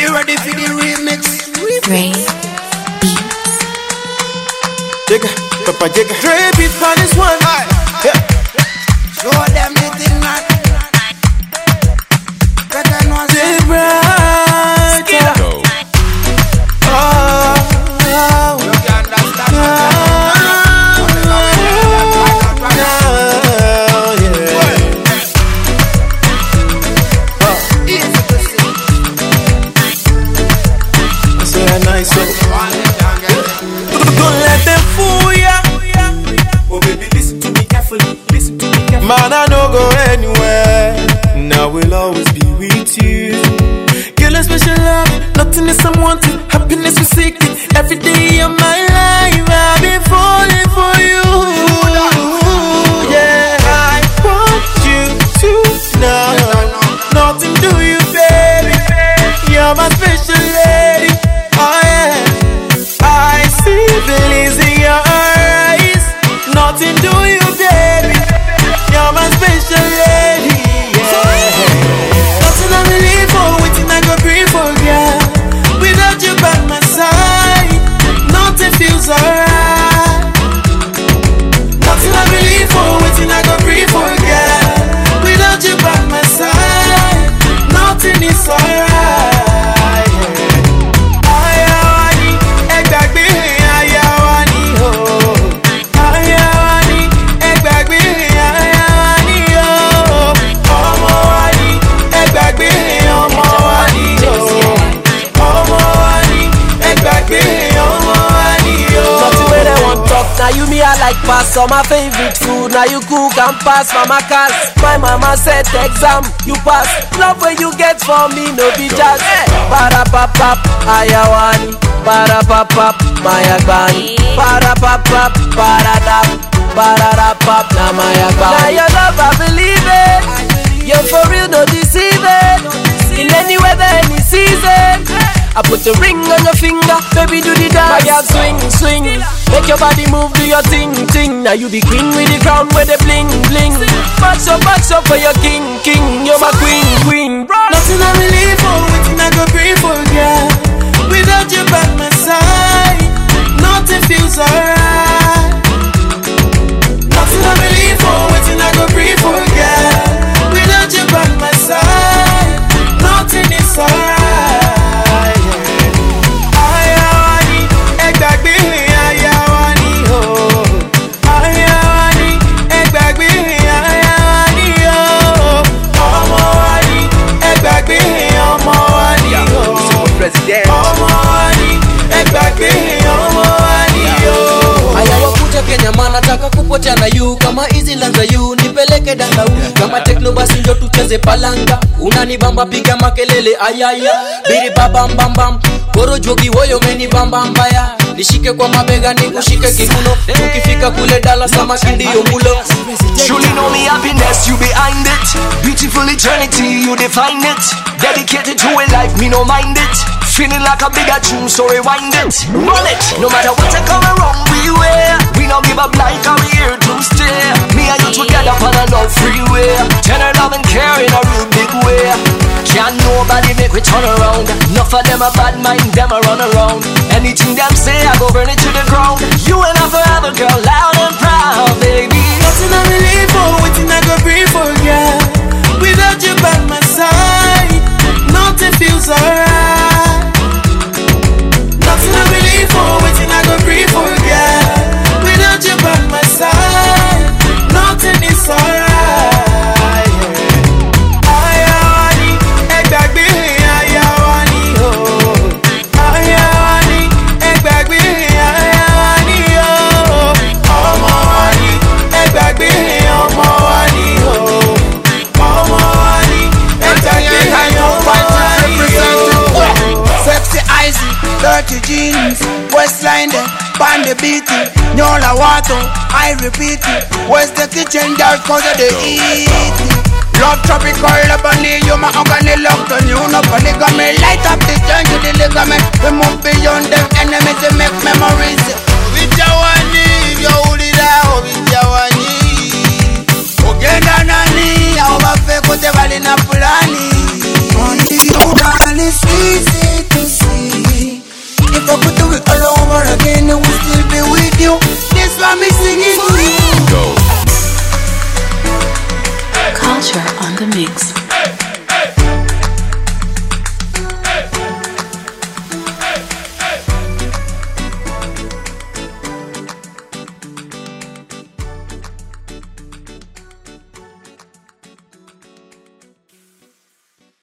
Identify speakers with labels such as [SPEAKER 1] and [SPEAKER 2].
[SPEAKER 1] you ready for the remix?
[SPEAKER 2] Ray Beat.
[SPEAKER 3] Jigga, Papa Jigga. Dre beat for this one. Man, I no go anywhere. Now we'll always be with you. Girl, a special love. Nothing is unwanted. Happiness we seek it. Every day of my I
[SPEAKER 4] like pass all my favorite food. Now you cook and pass mama cars. My mama said exam you pass. Love when you get for me no be jazz. Para pap pap ayawani. Para pap pap mayagbani. Para pap pap para dap. Para rap pap na mayagbani. Now your love I believe it. You're for real put a ring on your finger, baby do the dance. My girl swing, swing, make your body move, do your thing, thing. Now you be queen with the crown, with the bling, bling. Box up, box up for your king, king. You're my queen, queen.
[SPEAKER 3] Nothing I believe for, waiting I go pray for, girl. Without you by my
[SPEAKER 4] yu kama hizi lanza yu nipeleke dandau kama tekno basi njo tucheze palanga unanibamba piga makelele ayaya biri babambambam koro jogi woyo meni bamba mbaya nishike kwa mabega nikushike kiuno ukifika kule dala samaki ndiyo mulo
[SPEAKER 5] Truly know me happiness, you behind it. Beautiful eternity, you define it. Dedicated to a life, me no mind it. Feeling like a bigger tune, so rewind it. Roll it, no matter what I come around, we wear. We don't give up like I'm and you together on a love freeway. Tender love and care in a real big way. Can't nobody make we turn around. Enough of them a bad mind, them a run around. Anything them say, I go burn it to the ground. You and I forever, girl, loud and proud, baby.
[SPEAKER 1] Pan the beating. Nyola water, I repeat it. Where's the kitchen dark cause of the eat? Love tropical, bunny, you my agony, love to you, no polygamy. Light up this joint to the ligament. We move beyond them enemies to make memories.